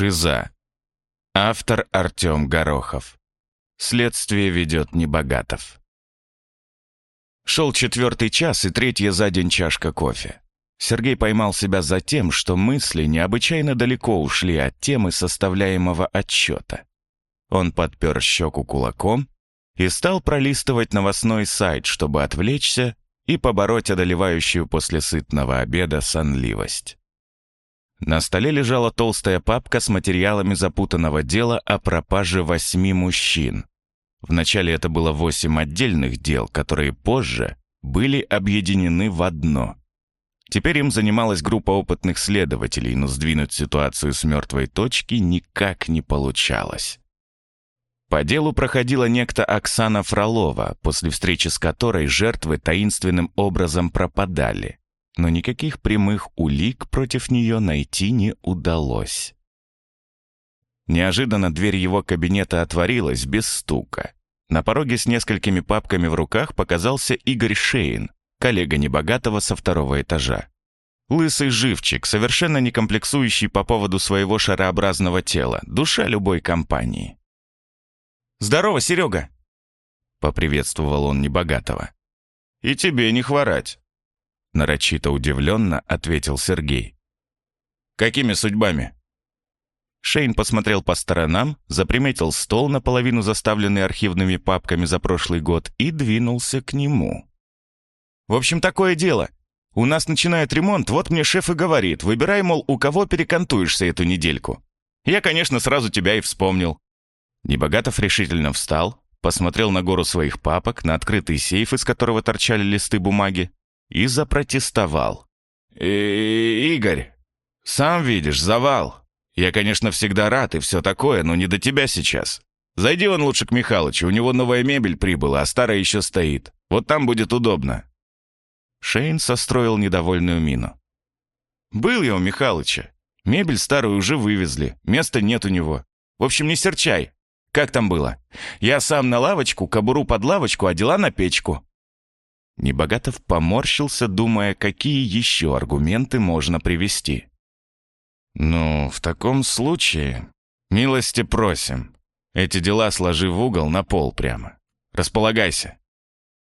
Шиза. Автор Артем Горохов. Следствие ведет Небогатов. Шел четвертый час и третья за день чашка кофе. Сергей поймал себя за тем, что мысли необычайно далеко ушли от темы составляемого отчета. Он подпер щеку кулаком и стал пролистывать новостной сайт, чтобы отвлечься и побороть одолевающую после сытного обеда сонливость. На столе лежала толстая папка с материалами запутанного дела о пропаже восьми мужчин. Вначале это было восемь отдельных дел, которые позже были объединены в одно. Теперь им занималась группа опытных следователей, но сдвинуть ситуацию с мертвой точки никак не получалось. По делу проходила некто Оксана Фролова, после встречи с которой жертвы таинственным образом пропадали но никаких прямых улик против нее найти не удалось. Неожиданно дверь его кабинета отворилась без стука. На пороге с несколькими папками в руках показался Игорь Шейн, коллега небогатого со второго этажа. Лысый живчик, совершенно не комплексующий по поводу своего шарообразного тела, душа любой компании. «Здорово, Серега!» — поприветствовал он небогатого. «И тебе не хворать!» Нарочито удивленно ответил Сергей. «Какими судьбами?» Шейн посмотрел по сторонам, заприметил стол, наполовину заставленный архивными папками за прошлый год, и двинулся к нему. «В общем, такое дело. У нас начинает ремонт, вот мне шеф и говорит, выбирай, мол, у кого перекантуешься эту недельку. Я, конечно, сразу тебя и вспомнил». Небогатов решительно встал, посмотрел на гору своих папок, на открытый сейф, из которого торчали листы бумаги, и запротестовал. «И, «Э, «Игорь, сам видишь, завал. Я, конечно, всегда рад и все такое, но не до тебя сейчас. Зайди он лучше к Михалычу, у него новая мебель прибыла, а старая еще стоит. Вот там будет удобно». Шейн состроил недовольную мину. «Был я у Михалыча. Мебель старую уже вывезли, места нет у него. В общем, не серчай. Как там было? Я сам на лавочку, кобуру под лавочку, а дела на печку. Небогатов поморщился, думая, какие еще аргументы можно привести. «Ну, в таком случае, милости просим. Эти дела сложи в угол на пол прямо. Располагайся».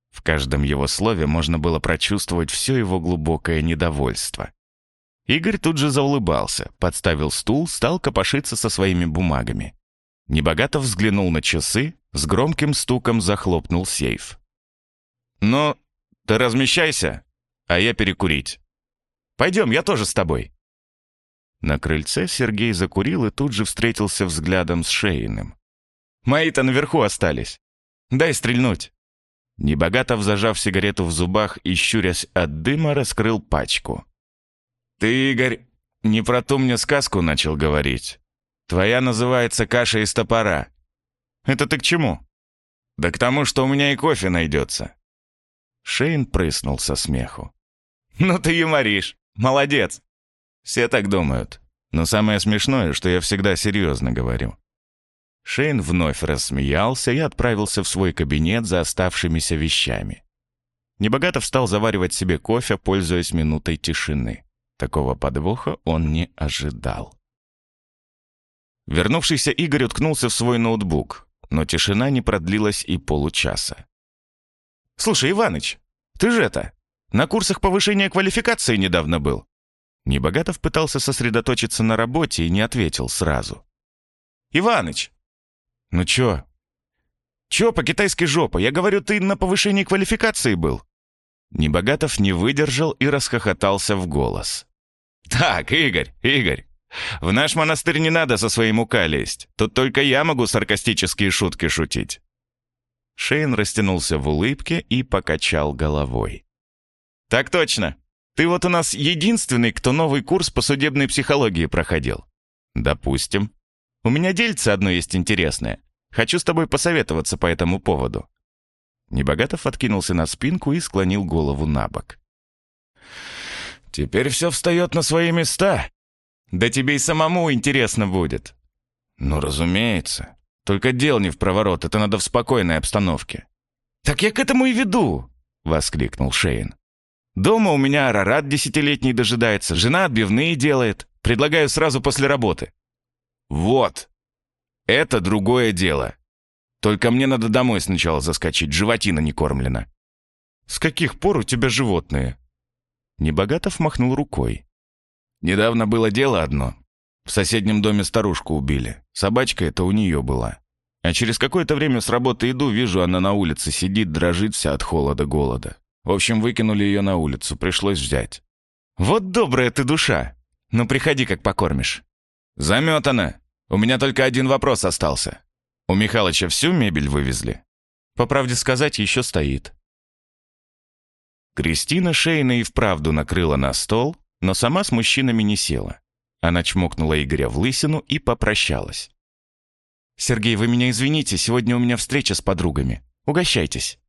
В каждом его слове можно было прочувствовать все его глубокое недовольство. Игорь тут же заулыбался, подставил стул, стал копошиться со своими бумагами. Небогатов взглянул на часы, с громким стуком захлопнул сейф. «Но ты размещайся, а я перекурить. Пойдем, я тоже с тобой». На крыльце Сергей закурил и тут же встретился взглядом с Шейным. «Мои-то наверху остались. Дай стрельнуть». Небогатов, зажав сигарету в зубах и щурясь от дыма, раскрыл пачку. «Ты, Игорь, не про ту мне сказку начал говорить. Твоя называется «Каша из топора». Это ты к чему?» «Да к тому, что у меня и кофе найдется. Шейн прыснул со смеху. «Ну ты юморишь! Молодец!» «Все так думают. Но самое смешное, что я всегда серьезно говорю». Шейн вновь рассмеялся и отправился в свой кабинет за оставшимися вещами. Небогато встал заваривать себе кофе, пользуясь минутой тишины. Такого подвоха он не ожидал. Вернувшийся Игорь уткнулся в свой ноутбук, но тишина не продлилась и получаса. «Слушай, Иваныч, ты же это, на курсах повышения квалификации недавно был?» Небогатов пытался сосредоточиться на работе и не ответил сразу. «Иваныч!» «Ну чё?» «Чё по китайской жопе? Я говорю, ты на повышении квалификации был?» Небогатов не выдержал и расхохотался в голос. «Так, Игорь, Игорь, в наш монастырь не надо со своим ука лезть. Тут только я могу саркастические шутки шутить. Шейн растянулся в улыбке и покачал головой. «Так точно. Ты вот у нас единственный, кто новый курс по судебной психологии проходил». «Допустим. У меня дельце одно есть интересное. Хочу с тобой посоветоваться по этому поводу». Небогатов откинулся на спинку и склонил голову на бок. «Теперь все встает на свои места. Да тебе и самому интересно будет». «Ну, разумеется. Только дел не в проворот, это надо в спокойной обстановке». «Так я к этому и веду!» — воскликнул Шейн. «Дома у меня Арарат десятилетний дожидается, жена отбивные делает. Предлагаю сразу после работы». Вот. Это другое дело. Только мне надо домой сначала заскочить, животина не кормлена. С каких пор у тебя животные? Небогатов махнул рукой. Недавно было дело одно. В соседнем доме старушку убили. Собачка это у нее была. А через какое-то время с работы иду, вижу, она на улице сидит, дрожит вся от холода-голода. В общем, выкинули ее на улицу, пришлось взять. «Вот добрая ты душа! Ну, приходи, как покормишь». «Заметано! У меня только один вопрос остался. У Михалыча всю мебель вывезли?» «По правде сказать, еще стоит». Кристина Шейна и вправду накрыла на стол, но сама с мужчинами не села. Она чмокнула Игоря в лысину и попрощалась. «Сергей, вы меня извините, сегодня у меня встреча с подругами. Угощайтесь».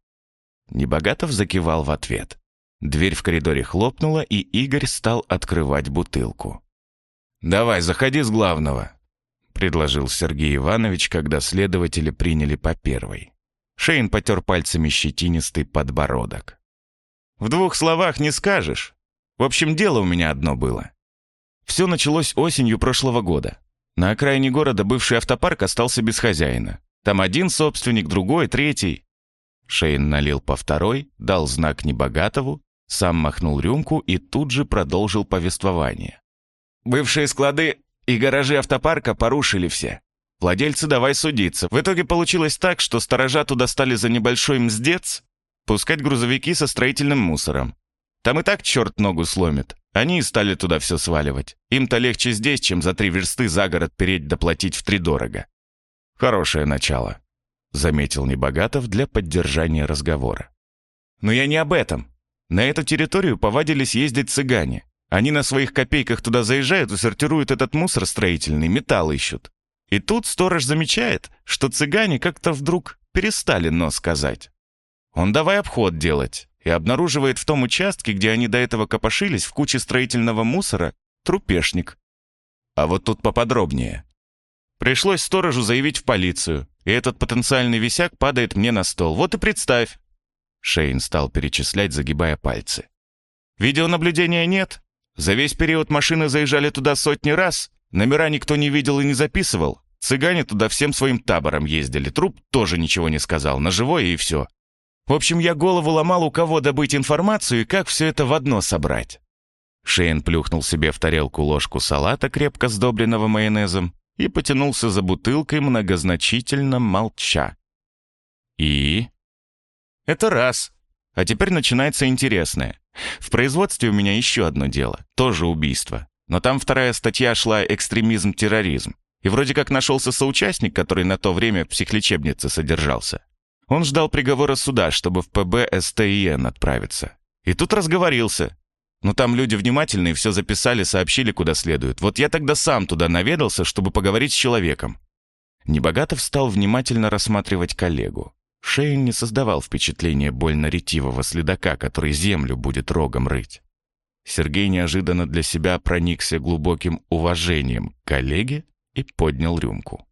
Небогатов закивал в ответ. Дверь в коридоре хлопнула, и Игорь стал открывать бутылку. «Давай, заходи с главного», — предложил Сергей Иванович, когда следователи приняли по первой. Шейн потер пальцами щетинистый подбородок. «В двух словах не скажешь. В общем, дело у меня одно было. Все началось осенью прошлого года. На окраине города бывший автопарк остался без хозяина. Там один собственник, другой, третий. Шейн налил по второй, дал знак Небогатову, сам махнул рюмку и тут же продолжил повествование. Бывшие склады и гаражи автопарка порушили все. Владельцы давай судиться. В итоге получилось так, что сторожа туда стали за небольшой мздец пускать грузовики со строительным мусором. Там и так черт ногу сломит. Они стали туда все сваливать. Им-то легче здесь, чем за три версты за город переть доплатить втридорого. Хорошее начало, заметил Небогатов для поддержания разговора. Но я не об этом. На эту территорию повадились ездить цыгане. Они на своих копейках туда заезжают и сортируют этот мусор строительный, металл ищут. И тут сторож замечает, что цыгане как-то вдруг перестали нос сказать. Он давай обход делать, и обнаруживает в том участке, где они до этого копошились в куче строительного мусора, трупешник. А вот тут поподробнее. Пришлось сторожу заявить в полицию, и этот потенциальный висяк падает мне на стол. Вот и представь. Шейн стал перечислять, загибая пальцы. Видеонаблюдения нет. За весь период машины заезжали туда сотни раз. Номера никто не видел и не записывал. Цыгане туда всем своим табором ездили. Труп тоже ничего не сказал. На живое и все. В общем, я голову ломал, у кого добыть информацию и как все это в одно собрать. Шейн плюхнул себе в тарелку ложку салата, крепко сдобренного майонезом, и потянулся за бутылкой, многозначительно молча. «И?» «Это раз. А теперь начинается интересное. В производстве у меня еще одно дело, тоже убийство. Но там вторая статья шла «экстремизм-терроризм». И вроде как нашелся соучастник, который на то время в психлечебнице содержался. Он ждал приговора суда, чтобы в ПБ СТИН отправиться. И тут разговорился. Но там люди внимательные все записали, сообщили, куда следует. Вот я тогда сам туда наведался, чтобы поговорить с человеком. Небогатов стал внимательно рассматривать коллегу. Шейн не создавал впечатления больно ретивого следака, который землю будет рогом рыть. Сергей неожиданно для себя проникся глубоким уважением к коллеге и поднял рюмку.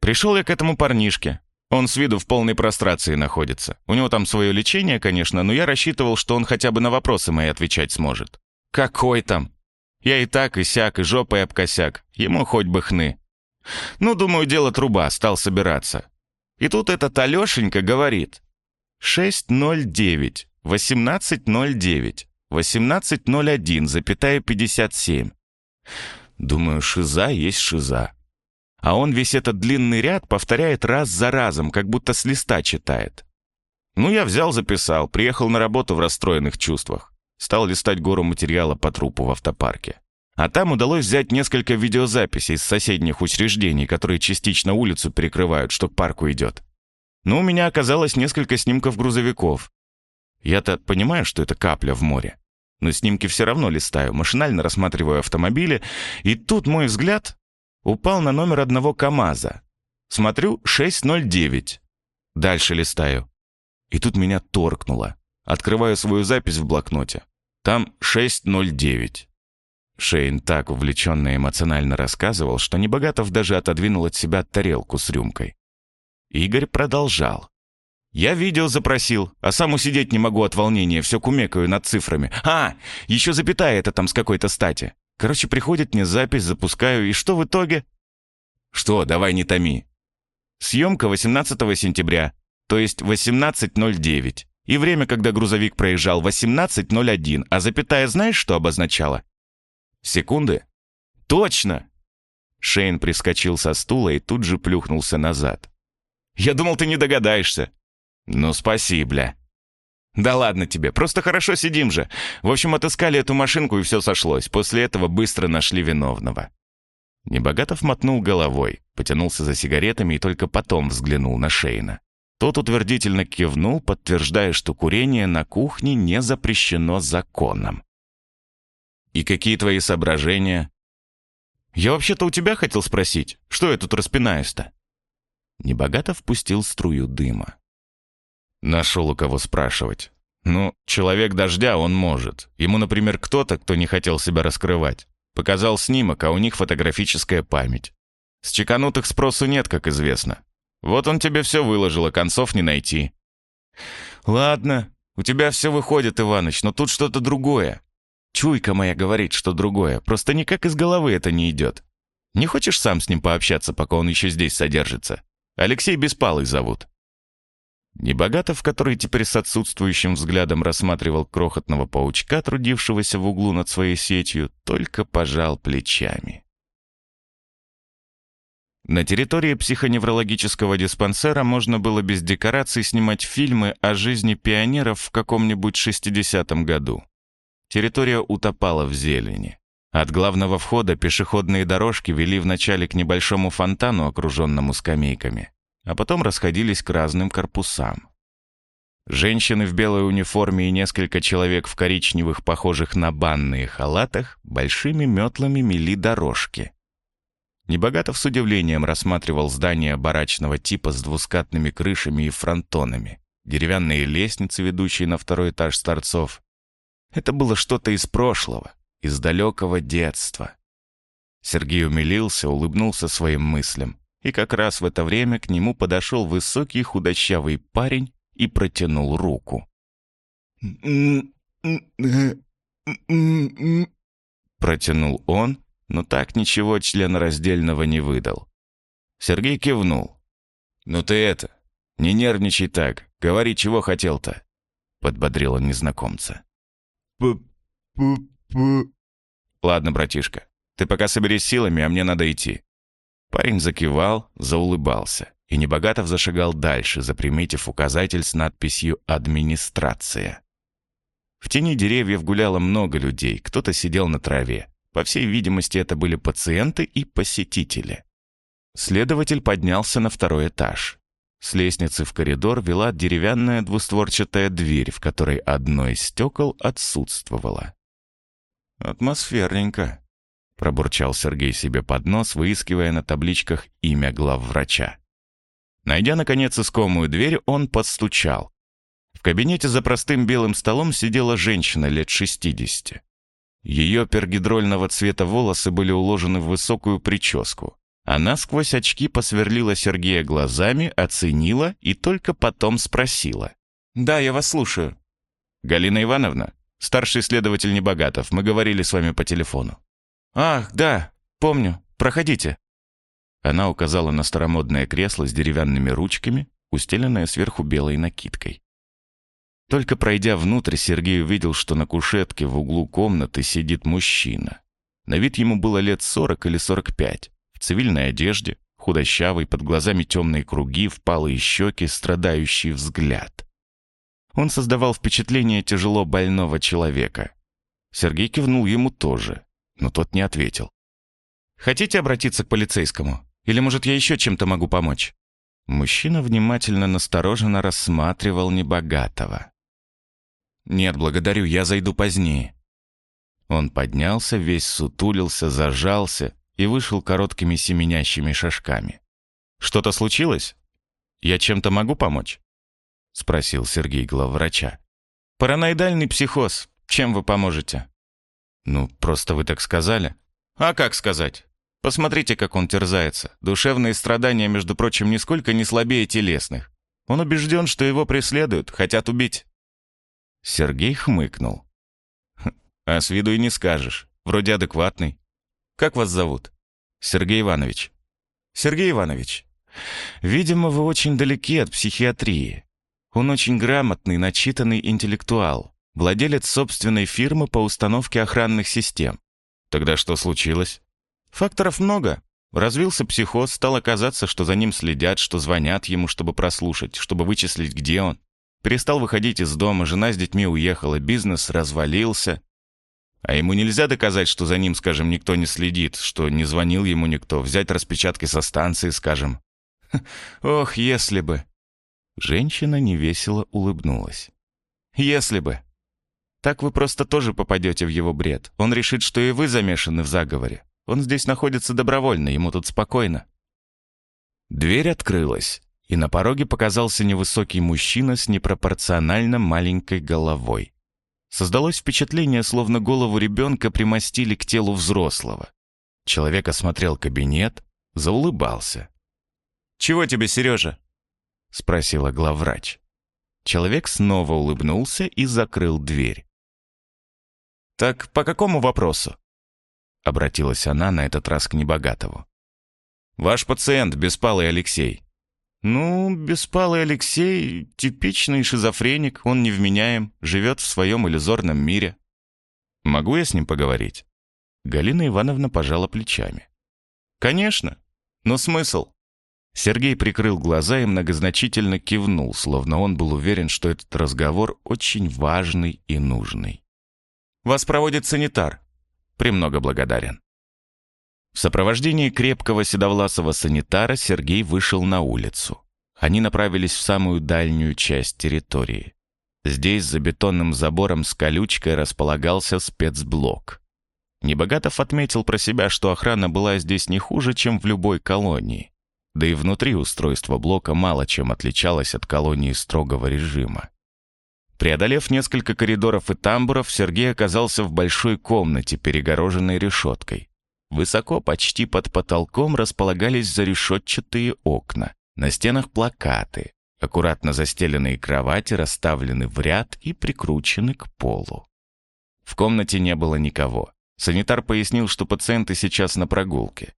«Пришел я к этому парнишке. Он с виду в полной прострации находится. У него там свое лечение, конечно, но я рассчитывал, что он хотя бы на вопросы мои отвечать сможет. Какой там? Я и так, и сяк, и жопой об косяк. Ему хоть бы хны. Ну, думаю, дело труба, стал собираться. И тут этот Алешенька говорит. 609, 1809, 1801, запятая 57. Думаю, шиза есть шиза. А он весь этот длинный ряд повторяет раз за разом, как будто с листа читает. Ну, я взял, записал, приехал на работу в расстроенных чувствах. Стал листать гору материала по трупу в автопарке. А там удалось взять несколько видеозаписей из соседних учреждений, которые частично улицу перекрывают, что к парку идет. Но у меня оказалось несколько снимков грузовиков. Я-то понимаю, что это капля в море. Но снимки все равно листаю, машинально рассматриваю автомобили, и тут мой взгляд упал на номер одного КАМАЗа. Смотрю, 609. Дальше листаю. И тут меня торкнуло. Открываю свою запись в блокноте. Там 609. Шейн так увлеченно эмоционально рассказывал, что Небогатов даже отодвинул от себя тарелку с рюмкой. Игорь продолжал. «Я видео запросил, а сам усидеть не могу от волнения, все кумекаю над цифрами. А, еще запятая это там с какой-то стати. Короче, приходит мне запись, запускаю, и что в итоге? «Что, давай не томи». «Съемка 18 сентября, то есть 18.09. И время, когда грузовик проезжал, 18.01. А запятая знаешь, что обозначала?» «Секунды?» «Точно!» Шейн прискочил со стула и тут же плюхнулся назад. «Я думал, ты не догадаешься». «Ну, спасибо». «Да ладно тебе, просто хорошо сидим же. В общем, отыскали эту машинку, и все сошлось. После этого быстро нашли виновного». Небогатов мотнул головой, потянулся за сигаретами и только потом взглянул на Шейна. Тот утвердительно кивнул, подтверждая, что курение на кухне не запрещено законом. «И какие твои соображения?» «Я вообще-то у тебя хотел спросить, что я тут распинаюсь-то?» Небогатов пустил струю дыма. Нашел у кого спрашивать. Ну, человек дождя он может. Ему, например, кто-то, кто не хотел себя раскрывать. Показал снимок, а у них фотографическая память. С чеканутых спросу нет, как известно. Вот он тебе все выложил, а концов не найти. Ладно, у тебя все выходит, Иваныч, но тут что-то другое. Чуйка моя говорит, что другое, просто никак из головы это не идет. Не хочешь сам с ним пообщаться, пока он еще здесь содержится? Алексей Беспалый зовут. Небогатов, который теперь с отсутствующим взглядом рассматривал крохотного паучка, трудившегося в углу над своей сетью, только пожал плечами. На территории психоневрологического диспансера можно было без декораций снимать фильмы о жизни пионеров в каком-нибудь 60-м году. Территория утопала в зелени. От главного входа пешеходные дорожки вели вначале к небольшому фонтану, окруженному скамейками а потом расходились к разным корпусам. Женщины в белой униформе и несколько человек в коричневых, похожих на банные халатах, большими метлами мели дорожки. Небогатов с удивлением рассматривал здания барачного типа с двускатными крышами и фронтонами, деревянные лестницы, ведущие на второй этаж с торцов. Это было что-то из прошлого, из далекого детства. Сергей умилился, улыбнулся своим мыслям и как раз в это время к нему подошел высокий худощавый парень и протянул руку. Протянул он, но так ничего членораздельного не выдал. Сергей кивнул. «Ну ты это, не нервничай так, говори, чего хотел-то», — подбодрил он незнакомца. «П-п-п...» «Ладно, братишка, ты пока соберись силами, а мне надо идти. Парень закивал, заулыбался, и Небогатов зашагал дальше, заприметив указатель с надписью «Администрация». В тени деревьев гуляло много людей, кто-то сидел на траве. По всей видимости, это были пациенты и посетители. Следователь поднялся на второй этаж. С лестницы в коридор вела деревянная двустворчатая дверь, в которой одно из стекол отсутствовало. «Атмосферненько», пробурчал Сергей себе под нос, выискивая на табличках имя главврача. Найдя, наконец, искомую дверь, он подстучал. В кабинете за простым белым столом сидела женщина лет 60. Ее пергидрольного цвета волосы были уложены в высокую прическу. Она сквозь очки посверлила Сергея глазами, оценила и только потом спросила. «Да, я вас слушаю». «Галина Ивановна, старший следователь Небогатов, мы говорили с вами по телефону». «Ах, да, помню. Проходите». Она указала на старомодное кресло с деревянными ручками, устеленное сверху белой накидкой. Только пройдя внутрь, Сергей увидел, что на кушетке в углу комнаты сидит мужчина. На вид ему было лет сорок или сорок пять, в цивильной одежде, худощавый, под глазами темные круги, впалые щеки, страдающий взгляд. Он создавал впечатление тяжело больного человека. Сергей кивнул ему тоже но тот не ответил. «Хотите обратиться к полицейскому? Или, может, я еще чем-то могу помочь?» Мужчина внимательно настороженно рассматривал небогатого. «Нет, благодарю, я зайду позднее». Он поднялся, весь сутулился, зажался и вышел короткими семенящими шажками. «Что-то случилось? Я чем-то могу помочь?» — спросил Сергей главврача. «Параноидальный психоз. Чем вы поможете?» «Ну, просто вы так сказали». «А как сказать? Посмотрите, как он терзается. Душевные страдания, между прочим, нисколько не слабее телесных. Он убежден, что его преследуют, хотят убить». Сергей хмыкнул. «Хм, «А с виду и не скажешь. Вроде адекватный. Как вас зовут?» «Сергей Иванович». Сергей Иванович, видимо, вы очень далеки от психиатрии. Он очень грамотный, начитанный интеллектуал, владелец собственной фирмы по установке охранных систем. Тогда что случилось? Факторов много. Развился психоз, стало казаться, что за ним следят, что звонят ему, чтобы прослушать, чтобы вычислить, где он. Перестал выходить из дома, жена с детьми уехала, бизнес развалился. А ему нельзя доказать, что за ним, скажем, никто не следит, что не звонил ему никто, взять распечатки со станции, скажем. Ох, если бы. Женщина невесело улыбнулась. Если бы. Так вы просто тоже попадете в его бред. Он решит, что и вы замешаны в заговоре. Он здесь находится добровольно, ему тут спокойно. Дверь открылась, и на пороге показался невысокий мужчина с непропорционально маленькой головой. Создалось впечатление, словно голову ребенка примостили к телу взрослого. Человек осмотрел кабинет, заулыбался. «Чего тебе, Сережа?» — спросила главврач. Человек снова улыбнулся и закрыл дверь. «Так по какому вопросу?» Обратилась она на этот раз к Небогатову. «Ваш пациент, Беспалый Алексей». «Ну, Беспалый Алексей — типичный шизофреник, он невменяем, живет в своем иллюзорном мире». «Могу я с ним поговорить?» Галина Ивановна пожала плечами. «Конечно. Но смысл?» Сергей прикрыл глаза и многозначительно кивнул, словно он был уверен, что этот разговор очень важный и нужный. Вас проводит санитар. Премного благодарен». В сопровождении крепкого седовласого санитара Сергей вышел на улицу. Они направились в самую дальнюю часть территории. Здесь за бетонным забором с колючкой располагался спецблок. Небогатов отметил про себя, что охрана была здесь не хуже, чем в любой колонии. Да и внутри устройство блока мало чем отличалось от колонии строгого режима. Преодолев несколько коридоров и тамбуров, Сергей оказался в большой комнате, перегороженной решеткой. Высоко, почти под потолком, располагались зарешетчатые окна. На стенах плакаты. Аккуратно застеленные кровати расставлены в ряд и прикручены к полу. В комнате не было никого. Санитар пояснил, что пациенты сейчас на прогулке.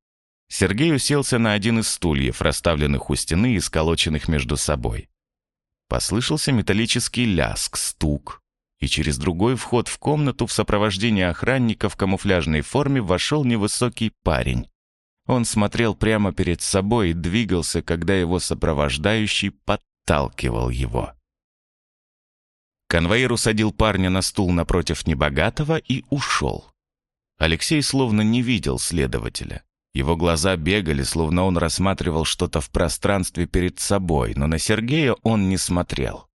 Сергей уселся на один из стульев, расставленных у стены и сколоченных между собой. Послышался металлический ляск, стук, и через другой вход в комнату в сопровождении охранника в камуфляжной форме вошел невысокий парень. Он смотрел прямо перед собой и двигался, когда его сопровождающий подталкивал его. Конвоир усадил парня на стул напротив небогатого и ушел. Алексей словно не видел следователя. Его глаза бегали, словно он рассматривал что-то в пространстве перед собой, но на Сергея он не смотрел.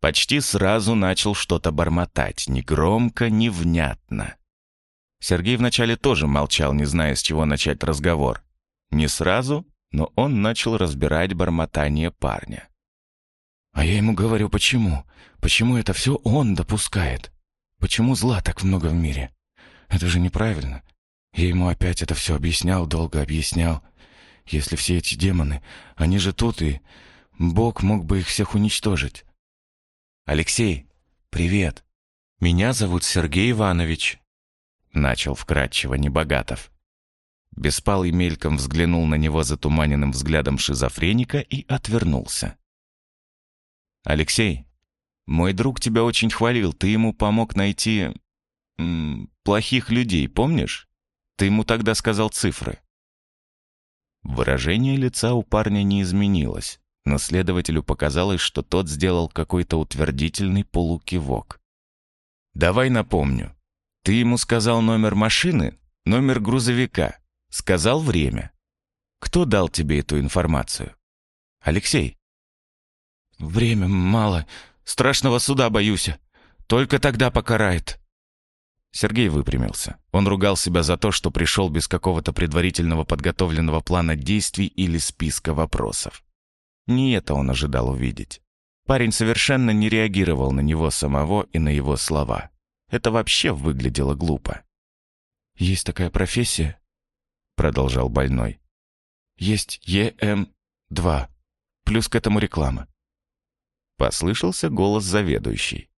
Почти сразу начал что-то бормотать, ни громко, ни внятно. Сергей вначале тоже молчал, не зная, с чего начать разговор. Не сразу, но он начал разбирать бормотание парня. «А я ему говорю, почему? Почему это все он допускает? Почему зла так много в мире? Это же неправильно. Я ему опять это все объяснял, долго объяснял. Если все эти демоны, они же тут, и Бог мог бы их всех уничтожить. «Алексей, привет. Меня зовут Сергей Иванович», — начал вкратчиво Небогатов. Беспалый мельком взглянул на него затуманенным взглядом шизофреника и отвернулся. «Алексей, мой друг тебя очень хвалил, ты ему помог найти... Плохих людей, помнишь?» Ты ему тогда сказал цифры». Выражение лица у парня не изменилось, но следователю показалось, что тот сделал какой-то утвердительный полукивок. «Давай напомню. Ты ему сказал номер машины, номер грузовика, сказал время. Кто дал тебе эту информацию? Алексей?» «Время мало. Страшного суда боюсь. Только тогда покарает», Сергей выпрямился. Он ругал себя за то, что пришел без какого-то предварительного подготовленного плана действий или списка вопросов. Не это он ожидал увидеть. Парень совершенно не реагировал на него самого и на его слова. Это вообще выглядело глупо. «Есть такая профессия», — продолжал больной. «Есть ЕМ-2, плюс к этому реклама». Послышался голос заведующий.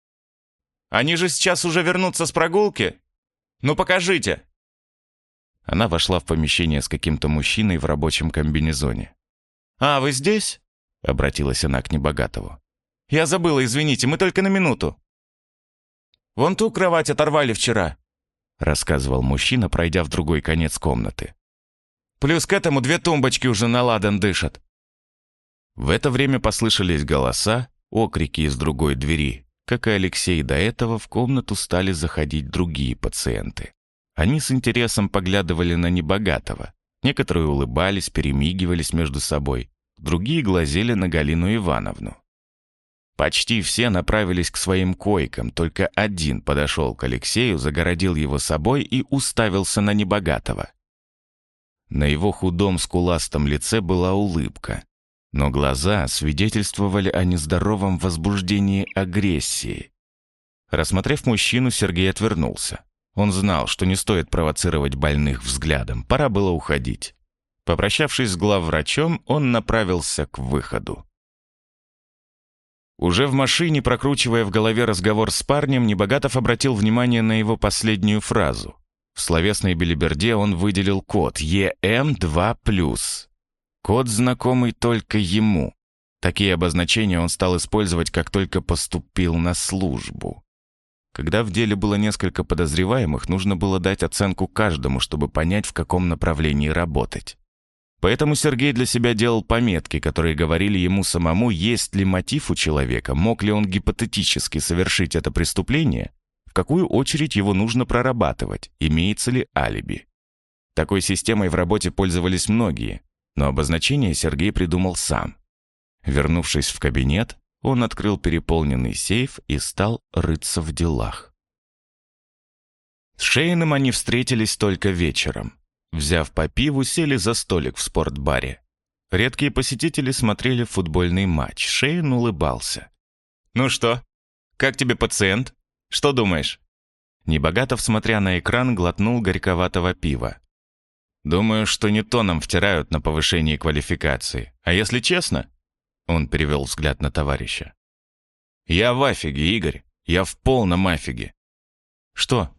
Они же сейчас уже вернутся с прогулки. Ну покажите!» Она вошла в помещение с каким-то мужчиной в рабочем комбинезоне. «А, вы здесь?» — обратилась она к Небогатову. «Я забыла, извините, мы только на минуту». «Вон ту кровать оторвали вчера», — рассказывал мужчина, пройдя в другой конец комнаты. «Плюс к этому две тумбочки уже на ладан дышат». В это время послышались голоса, окрики из другой двери. Как и Алексей до этого, в комнату стали заходить другие пациенты. Они с интересом поглядывали на небогатого. Некоторые улыбались, перемигивались между собой. Другие глазели на Галину Ивановну. Почти все направились к своим койкам, только один подошел к Алексею, загородил его собой и уставился на небогатого. На его худом скуластом лице была улыбка, но глаза свидетельствовали о нездоровом возбуждении агрессии. Рассмотрев мужчину, Сергей отвернулся. Он знал, что не стоит провоцировать больных взглядом, пора было уходить. Попрощавшись с главврачом, он направился к выходу. Уже в машине, прокручивая в голове разговор с парнем, Небогатов обратил внимание на его последнюю фразу. В словесной белиберде он выделил код EM2+. Код, знакомый только ему. Такие обозначения он стал использовать, как только поступил на службу. Когда в деле было несколько подозреваемых, нужно было дать оценку каждому, чтобы понять, в каком направлении работать. Поэтому Сергей для себя делал пометки, которые говорили ему самому, есть ли мотив у человека, мог ли он гипотетически совершить это преступление, в какую очередь его нужно прорабатывать, имеется ли алиби. Такой системой в работе пользовались многие, но обозначение Сергей придумал сам. Вернувшись в кабинет, он открыл переполненный сейф и стал рыться в делах. С Шейном они встретились только вечером. Взяв по пиву, сели за столик в спортбаре. Редкие посетители смотрели футбольный матч. Шейн улыбался. «Ну что? Как тебе пациент? Что думаешь?» Небогатов, смотря на экран, глотнул горьковатого пива. «Думаю, что не то нам втирают на повышении квалификации. А если честно, он перевел взгляд на товарища. «Я в афиге, Игорь. Я в полном афиге». «Что?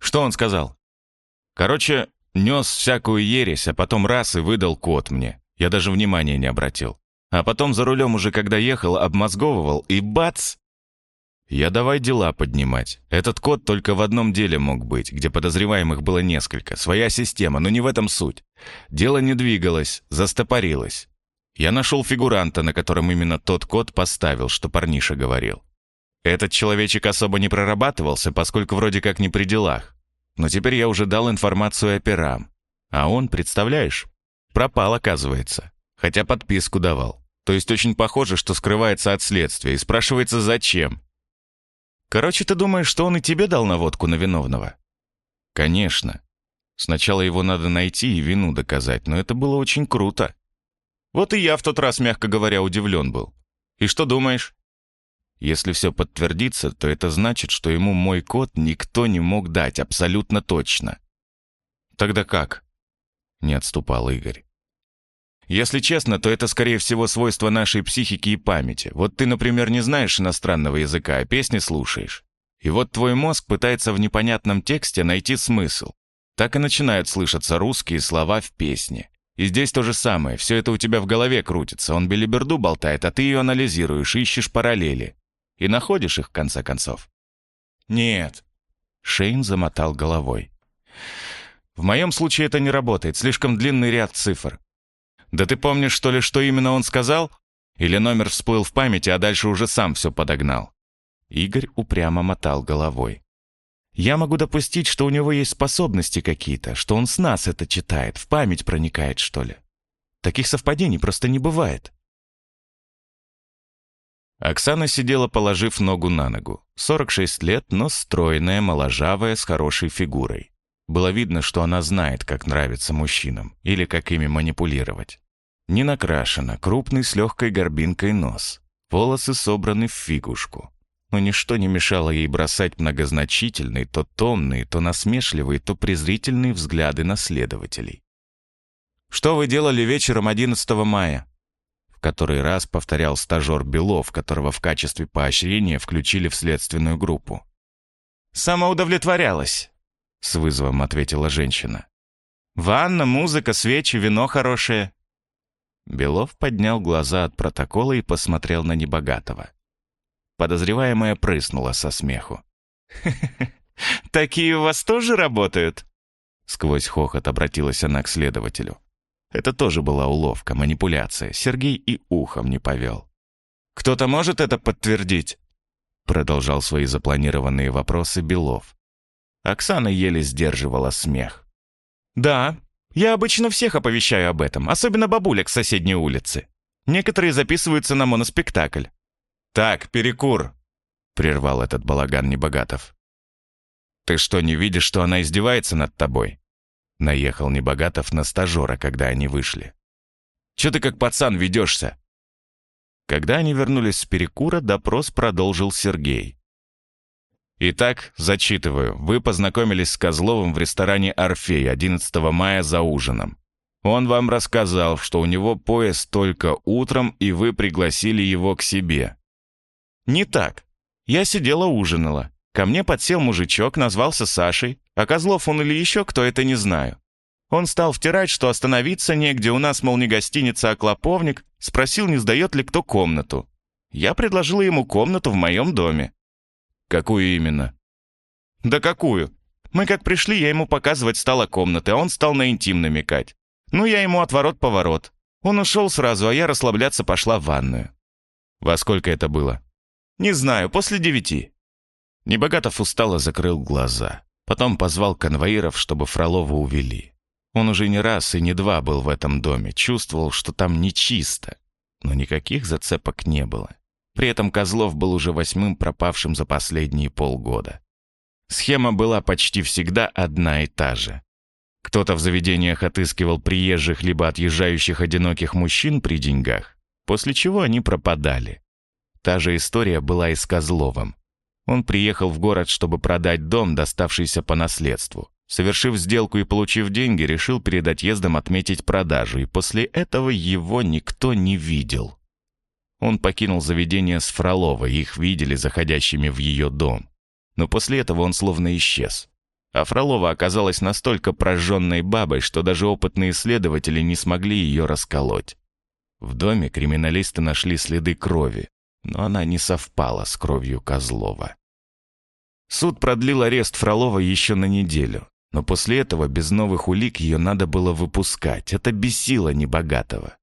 Что он сказал?» «Короче, нес всякую ересь, а потом раз и выдал код мне. Я даже внимания не обратил. А потом за рулем уже когда ехал, обмозговывал, и бац!» Я давай дела поднимать. Этот код только в одном деле мог быть, где подозреваемых было несколько. Своя система, но не в этом суть. Дело не двигалось, застопорилось. Я нашел фигуранта, на котором именно тот код поставил, что парниша говорил. Этот человечек особо не прорабатывался, поскольку вроде как не при делах. Но теперь я уже дал информацию операм. А он, представляешь, пропал, оказывается. Хотя подписку давал. То есть очень похоже, что скрывается от следствия и спрашивается, зачем. Короче, ты думаешь, что он и тебе дал наводку на виновного? Конечно. Сначала его надо найти и вину доказать, но это было очень круто. Вот и я в тот раз, мягко говоря, удивлен был. И что думаешь? Если все подтвердится, то это значит, что ему мой код никто не мог дать абсолютно точно. Тогда как? Не отступал Игорь. Если честно, то это, скорее всего, свойство нашей психики и памяти. Вот ты, например, не знаешь иностранного языка, а песни слушаешь. И вот твой мозг пытается в непонятном тексте найти смысл. Так и начинают слышаться русские слова в песне. И здесь то же самое, все это у тебя в голове крутится, он белиберду болтает, а ты ее анализируешь, ищешь параллели. И находишь их, в конце концов. Нет. Шейн замотал головой. В моем случае это не работает, слишком длинный ряд цифр. Да ты помнишь, что ли, что именно он сказал? Или номер всплыл в памяти, а дальше уже сам все подогнал? Игорь упрямо мотал головой. Я могу допустить, что у него есть способности какие-то, что он с нас это читает, в память проникает, что ли. Таких совпадений просто не бывает. Оксана сидела, положив ногу на ногу. 46 лет, но стройная, моложавая, с хорошей фигурой. Было видно, что она знает, как нравится мужчинам, или как ими манипулировать. Не накрашена, крупный с легкой горбинкой нос. Волосы собраны в фигушку но ничто не мешало ей бросать многозначительные, то томные, то насмешливые, то презрительные взгляды на следователей. «Что вы делали вечером 11 мая?» В который раз повторял стажер Белов, которого в качестве поощрения включили в следственную группу. «Самоудовлетворялась», — с вызовом ответила женщина. Ванна, музыка, свечи, вино хорошее». Белов поднял глаза от протокола и посмотрел на небогатого. Подозреваемая прыснула со смеху. «Такие у вас тоже работают?» Сквозь хохот обратилась она к следователю. Это тоже была уловка, манипуляция. Сергей и ухом не повел. «Кто-то может это подтвердить?» Продолжал свои запланированные вопросы Белов. Оксана еле сдерживала смех. «Да, я обычно всех оповещаю об этом, особенно бабулек с соседней улицы. Некоторые записываются на моноспектакль». «Так, перекур», — прервал этот балаган Небогатов. «Ты что, не видишь, что она издевается над тобой?» Наехал Небогатов на стажера, когда они вышли. «Че ты как пацан ведешься?» Когда они вернулись с перекура, допрос продолжил Сергей. Итак, зачитываю. Вы познакомились с Козловым в ресторане «Орфей» 11 мая за ужином. Он вам рассказал, что у него поезд только утром, и вы пригласили его к себе. Не так. Я сидела ужинала. Ко мне подсел мужичок, назвался Сашей, а Козлов он или еще кто, это не знаю. Он стал втирать, что остановиться негде, у нас, мол, не гостиница, а клоповник, спросил, не сдает ли кто комнату. Я предложила ему комнату в моем доме. Какую именно? Да какую? Мы как пришли, я ему показывать стала комнаты, а он стал на интим намекать. Ну, я ему отворот-поворот. Он ушел сразу, а я расслабляться пошла в ванную. Во сколько это было? Не знаю, после девяти. Небогатов устало закрыл глаза. Потом позвал конвоиров, чтобы Фролова увели. Он уже не раз и не два был в этом доме, чувствовал, что там нечисто, но никаких зацепок не было. При этом Козлов был уже восьмым пропавшим за последние полгода. Схема была почти всегда одна и та же. Кто-то в заведениях отыскивал приезжих либо отъезжающих одиноких мужчин при деньгах, после чего они пропадали. Та же история была и с Козловым. Он приехал в город, чтобы продать дом, доставшийся по наследству. Совершив сделку и получив деньги, решил перед отъездом отметить продажу, и после этого его никто не видел. Он покинул заведение с Фроловой, их видели заходящими в ее дом. Но после этого он словно исчез. А Фролова оказалась настолько прожженной бабой, что даже опытные следователи не смогли ее расколоть. В доме криминалисты нашли следы крови, но она не совпала с кровью Козлова. Суд продлил арест Фролова еще на неделю, но после этого без новых улик ее надо было выпускать. Это бесило небогатого.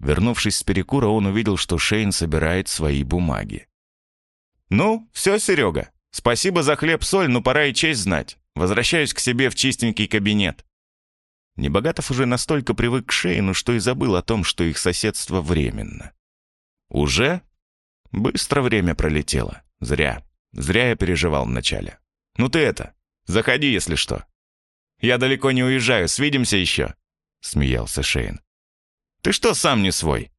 Вернувшись с перекура, он увидел, что Шейн собирает свои бумаги. «Ну, все, Серега. Спасибо за хлеб-соль, но пора и честь знать. Возвращаюсь к себе в чистенький кабинет». Небогатов уже настолько привык к Шейну, что и забыл о том, что их соседство временно. «Уже?» Быстро время пролетело. Зря. Зря я переживал вначале. «Ну ты это, заходи, если что». «Я далеко не уезжаю, свидимся еще», — смеялся Шейн. Ты что сам не свой?»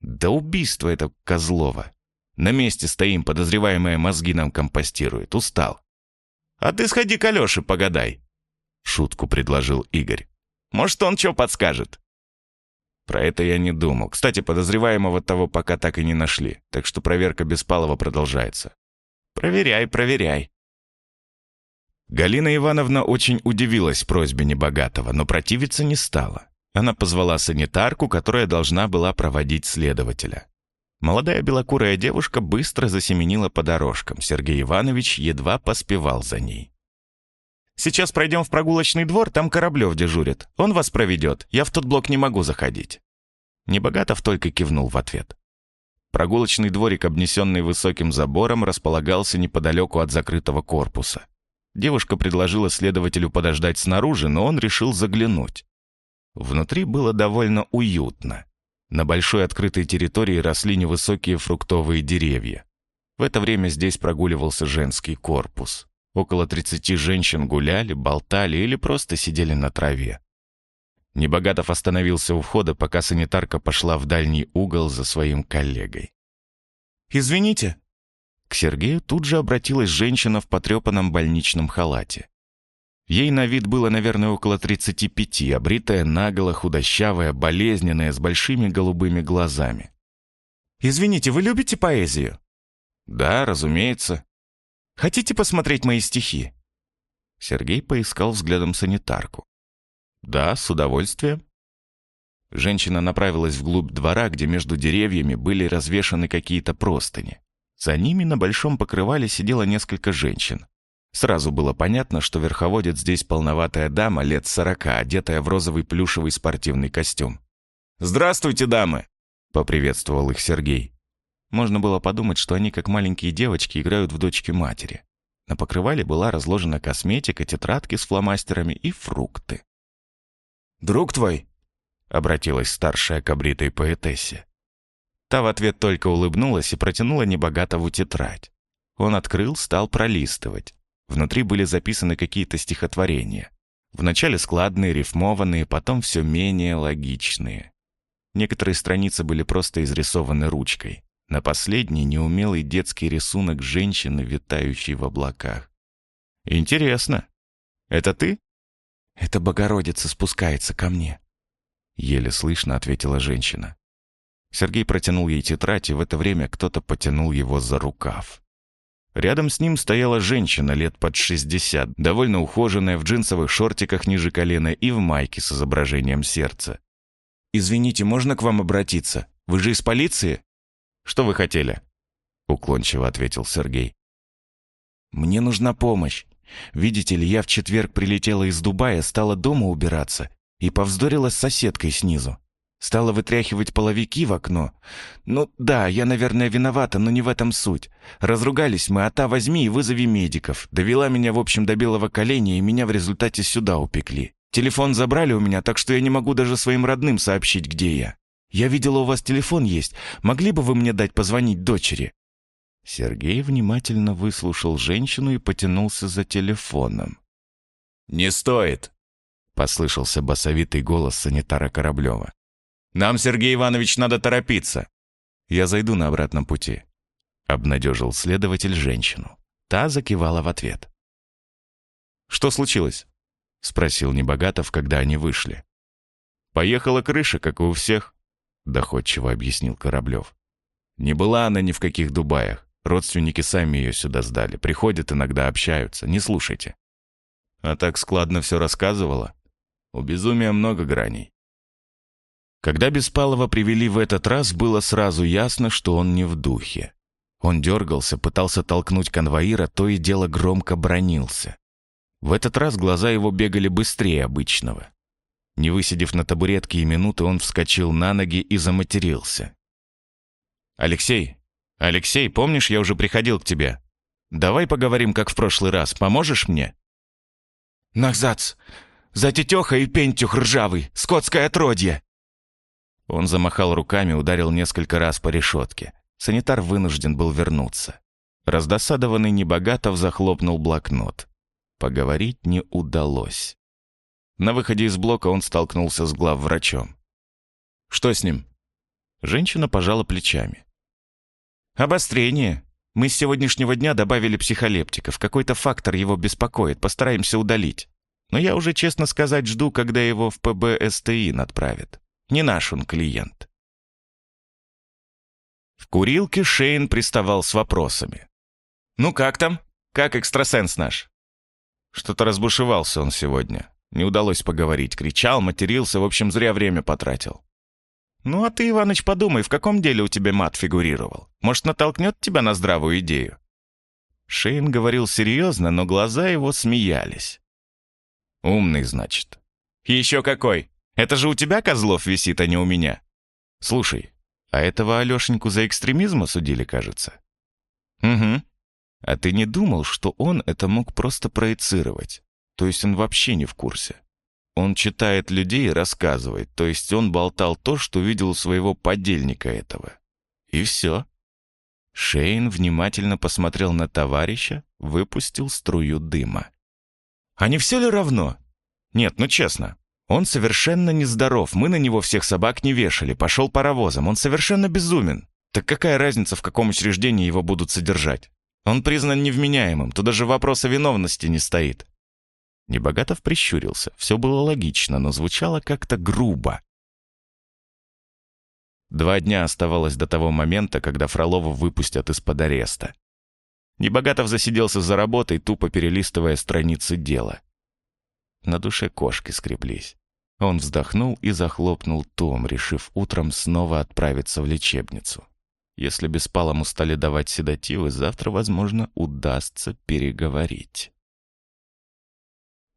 «Да убийство это Козлова. На месте стоим, подозреваемые мозги нам компостирует. Устал». «А ты сходи к Алёше, погадай», — шутку предложил Игорь. «Может, он что подскажет?» Про это я не думал. Кстати, подозреваемого того пока так и не нашли, так что проверка Беспалова продолжается. «Проверяй, проверяй». Галина Ивановна очень удивилась просьбе небогатого, но противиться не стала. Она позвала санитарку, которая должна была проводить следователя. Молодая белокурая девушка быстро засеменила по дорожкам. Сергей Иванович едва поспевал за ней. «Сейчас пройдем в прогулочный двор, там Кораблев дежурит. Он вас проведет. Я в тот блок не могу заходить». Небогатов только кивнул в ответ. Прогулочный дворик, обнесенный высоким забором, располагался неподалеку от закрытого корпуса. Девушка предложила следователю подождать снаружи, но он решил заглянуть. Внутри было довольно уютно. На большой открытой территории росли невысокие фруктовые деревья. В это время здесь прогуливался женский корпус. Около 30 женщин гуляли, болтали или просто сидели на траве. Небогатов остановился у входа, пока санитарка пошла в дальний угол за своим коллегой. «Извините». К Сергею тут же обратилась женщина в потрепанном больничном халате. Ей на вид было, наверное, около 35, обритая наголо, худощавая, болезненная, с большими голубыми глазами. «Извините, вы любите поэзию?» «Да, разумеется». «Хотите посмотреть мои стихи?» Сергей поискал взглядом санитарку. «Да, с удовольствием». Женщина направилась вглубь двора, где между деревьями были развешаны какие-то простыни. За ними на большом покрывале сидело несколько женщин. Сразу было понятно, что верховодит здесь полноватая дама лет сорока, одетая в розовый плюшевый спортивный костюм. «Здравствуйте, дамы!» — поприветствовал их Сергей. Можно было подумать, что они, как маленькие девочки, играют в дочки матери. На покрывале была разложена косметика, тетрадки с фломастерами и фрукты. «Друг твой?» — обратилась старшая к обритой поэтессе. Та в ответ только улыбнулась и протянула небогатову тетрадь. Он открыл, стал пролистывать. Внутри были записаны какие-то стихотворения. Вначале складные, рифмованные, потом все менее логичные. Некоторые страницы были просто изрисованы ручкой. На последней неумелый детский рисунок женщины, витающей в облаках. «Интересно. Это ты?» «Это Богородица спускается ко мне», — еле слышно ответила женщина. Сергей протянул ей тетрадь, и в это время кто-то потянул его за рукав. Рядом с ним стояла женщина лет под 60, довольно ухоженная, в джинсовых шортиках ниже колена и в майке с изображением сердца. «Извините, можно к вам обратиться? Вы же из полиции?» «Что вы хотели?» Уклончиво ответил Сергей. «Мне нужна помощь. Видите ли, я в четверг прилетела из Дубая, стала дома убираться и повздорила с соседкой снизу. Стала вытряхивать половики в окно. Ну да, я, наверное, виновата, но не в этом суть. Разругались мы, а та возьми и вызови медиков. Довела меня, в общем, до белого коленя, и меня в результате сюда упекли. Телефон забрали у меня, так что я не могу даже своим родным сообщить, где я. Я видела, у вас телефон есть. Могли бы вы мне дать позвонить дочери?» Сергей внимательно выслушал женщину и потянулся за телефоном. «Не стоит», — послышался басовитый голос санитара Кораблева. Нам, Сергей Иванович, надо торопиться. Я зайду на обратном пути. Обнадежил следователь женщину. Та закивала в ответ. Что случилось? Спросил Небогатов, когда они вышли. Поехала крыша, как и у всех, доходчиво объяснил Кораблев. Не была она ни в каких Дубаях. Родственники сами ее сюда сдали. Приходят иногда, общаются. Не слушайте. А так складно все рассказывала. У безумия много граней. Когда Беспалова привели в этот раз, было сразу ясно, что он не в духе. Он дергался, пытался толкнуть конвоира, то и дело громко бронился. В этот раз глаза его бегали быстрее обычного. Не высидев на табуретке и минуты, он вскочил на ноги и заматерился. «Алексей! Алексей, помнишь, я уже приходил к тебе? Давай поговорим, как в прошлый раз. Поможешь мне?» «Нахзац! За тетеха и пентюх ржавый! Скотское отродье!» Он замахал руками, ударил несколько раз по решетке. Санитар вынужден был вернуться. Раздосадованный Небогатов захлопнул блокнот. Поговорить не удалось. На выходе из блока он столкнулся с главврачом. «Что с ним?» Женщина пожала плечами. «Обострение. Мы с сегодняшнего дня добавили психолептиков. Какой-то фактор его беспокоит. Постараемся удалить. Но я уже, честно сказать, жду, когда его в ПБСТИ отправят. Не наш он клиент. В курилке Шейн приставал с вопросами. «Ну как там? Как экстрасенс наш?» Что-то разбушевался он сегодня. Не удалось поговорить. Кричал, матерился, в общем, зря время потратил. «Ну а ты, Иваныч, подумай, в каком деле у тебя мат фигурировал? Может, натолкнет тебя на здравую идею?» Шейн говорил серьезно, но глаза его смеялись. «Умный, значит». «Еще какой! Это же у тебя Козлов висит, а не у меня. Слушай, а этого Алешеньку за экстремизм осудили, кажется? Угу. А ты не думал, что он это мог просто проецировать? То есть он вообще не в курсе. Он читает людей и рассказывает, то есть он болтал то, что видел у своего подельника этого. И все. Шейн внимательно посмотрел на товарища, выпустил струю дыма. «А не все ли равно? Нет, ну честно, он совершенно нездоров, мы на него всех собак не вешали, пошел паровозом, он совершенно безумен. Так какая разница, в каком учреждении его будут содержать? Он признан невменяемым, тут даже вопрос о виновности не стоит. Небогатов прищурился. Все было логично, но звучало как-то грубо. Два дня оставалось до того момента, когда Фролова выпустят из-под ареста. Небогатов засиделся за работой, тупо перелистывая страницы дела. На душе кошки скреблись. Он вздохнул и захлопнул том, решив утром снова отправиться в лечебницу. Если Беспалому стали давать седативы, завтра, возможно, удастся переговорить.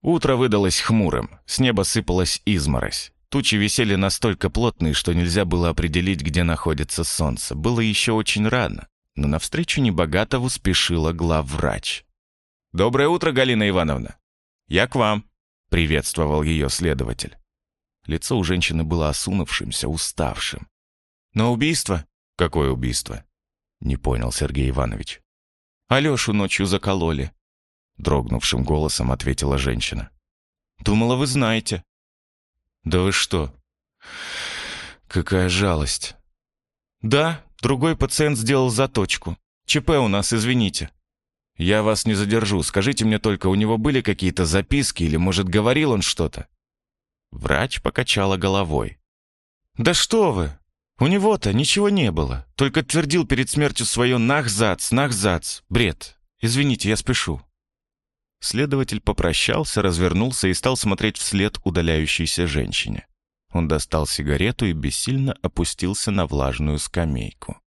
Утро выдалось хмурым, с неба сыпалась изморозь. Тучи висели настолько плотные, что нельзя было определить, где находится солнце. Было еще очень рано, но навстречу Небогатову спешила главврач. «Доброе утро, Галина Ивановна!» «Я к вам!» — приветствовал ее следователь. Лицо у женщины было осунувшимся, уставшим. «Но убийство?» «Какое убийство?» Не понял Сергей Иванович. «Алешу ночью закололи», — дрогнувшим голосом ответила женщина. «Думала, вы знаете». «Да вы что? Какая жалость». «Да, другой пациент сделал заточку. ЧП у нас, извините». «Я вас не задержу. Скажите мне только, у него были какие-то записки или, может, говорил он что-то?» Врач покачала головой. «Да что вы! У него-то ничего не было. Только твердил перед смертью свое «нахзац, нахзац». Бред. Извините, я спешу». Следователь попрощался, развернулся и стал смотреть вслед удаляющейся женщине. Он достал сигарету и бессильно опустился на влажную скамейку.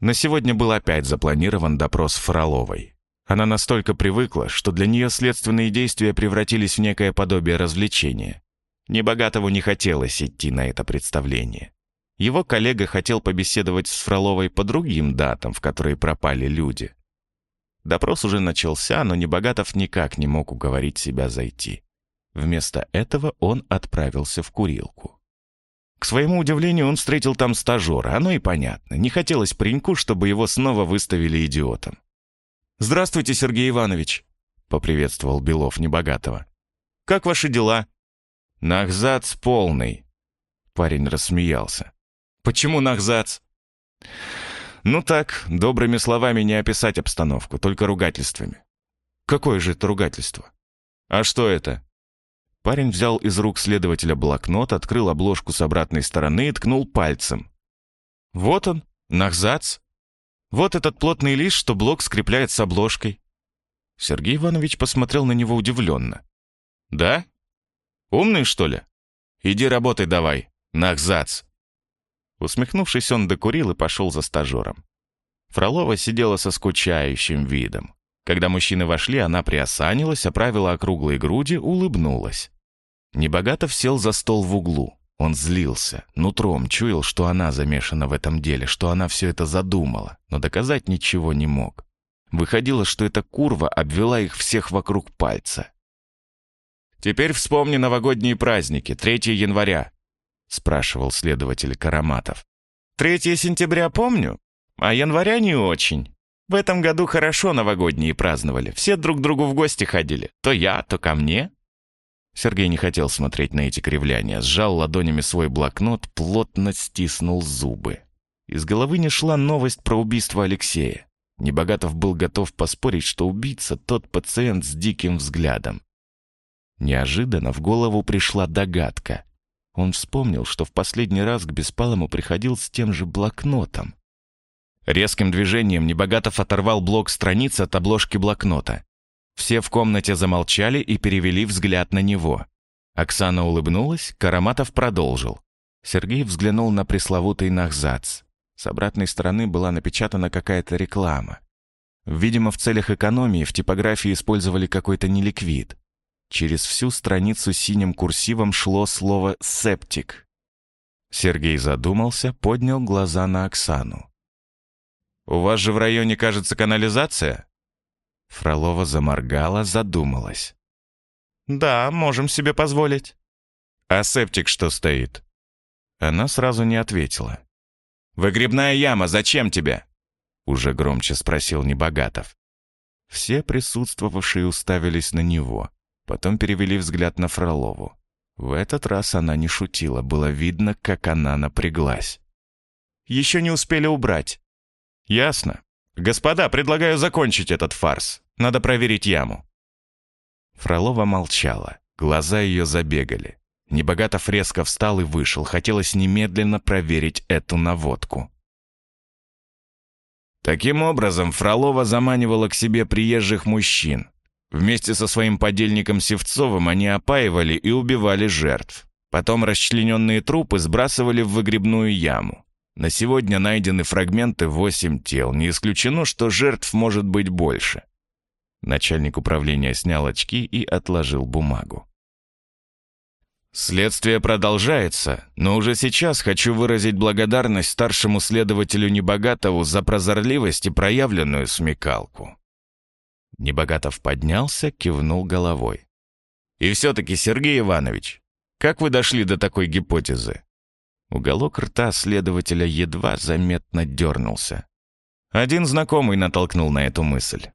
На сегодня был опять запланирован допрос Фроловой. Она настолько привыкла, что для нее следственные действия превратились в некое подобие развлечения. Небогатому не хотелось идти на это представление. Его коллега хотел побеседовать с Фроловой по другим датам, в которые пропали люди. Допрос уже начался, но Небогатов никак не мог уговорить себя зайти. Вместо этого он отправился в курилку. К своему удивлению, он встретил там стажера. Оно и понятно. Не хотелось пареньку, чтобы его снова выставили идиотом. «Здравствуйте, Сергей Иванович», — поприветствовал Белов Небогатого. «Как ваши дела?» «Нахзац полный», — парень рассмеялся. Почему нахзац? Ну так, добрыми словами не описать обстановку, только ругательствами. Какое же это ругательство? А что это? Парень взял из рук следователя блокнот, открыл обложку с обратной стороны и ткнул пальцем. Вот он, нахзац. Вот этот плотный лист, что блок скрепляет с обложкой. Сергей Иванович посмотрел на него удивленно. «Да? Умный, что ли? Иди работай давай, нахзац!» Усмехнувшись, он докурил и пошел за стажером. Фролова сидела со скучающим видом. Когда мужчины вошли, она приосанилась, оправила округлые груди, улыбнулась. Небогатов сел за стол в углу. Он злился, нутром чуял, что она замешана в этом деле, что она все это задумала, но доказать ничего не мог. Выходило, что эта курва обвела их всех вокруг пальца. «Теперь вспомни новогодние праздники, 3 января. — спрашивал следователь Караматов. «Третье сентября помню, а января не очень. В этом году хорошо новогодние праздновали, все друг другу в гости ходили. То я, то ко мне». Сергей не хотел смотреть на эти кривляния, сжал ладонями свой блокнот, плотно стиснул зубы. Из головы не шла новость про убийство Алексея. Небогатов был готов поспорить, что убийца тот пациент с диким взглядом. Неожиданно в голову пришла догадка. Он вспомнил, что в последний раз к Беспалому приходил с тем же блокнотом. Резким движением Небогатов оторвал блок страниц от обложки блокнота. Все в комнате замолчали и перевели взгляд на него. Оксана улыбнулась, Караматов продолжил. Сергей взглянул на пресловутый нахзац. С обратной стороны была напечатана какая-то реклама. Видимо, в целях экономии в типографии использовали какой-то неликвид. Через всю страницу синим курсивом шло слово «септик». Сергей задумался, поднял глаза на Оксану. «У вас же в районе, кажется, канализация?» Фролова заморгала, задумалась. «Да, можем себе позволить». «А септик что стоит?» Она сразу не ответила. «Выгребная яма, зачем тебе?» Уже громче спросил Небогатов. Все присутствовавшие уставились на него. Потом перевели взгляд на Фролову. В этот раз она не шутила, было видно, как она напряглась. «Еще не успели убрать». «Ясно. Господа, предлагаю закончить этот фарс. Надо проверить яму». Фролова молчала. Глаза ее забегали. Небогатов резко встал и вышел. Хотелось немедленно проверить эту наводку. Таким образом, Фролова заманивала к себе приезжих мужчин, Вместе со своим подельником Севцовым они опаивали и убивали жертв. Потом расчлененные трупы сбрасывали в выгребную яму. На сегодня найдены фрагменты восемь тел. Не исключено, что жертв может быть больше. Начальник управления снял очки и отложил бумагу. Следствие продолжается, но уже сейчас хочу выразить благодарность старшему следователю Небогатову за прозорливость и проявленную смекалку. Небогатов поднялся, кивнул головой. «И все-таки, Сергей Иванович, как вы дошли до такой гипотезы?» Уголок рта следователя едва заметно дернулся. Один знакомый натолкнул на эту мысль.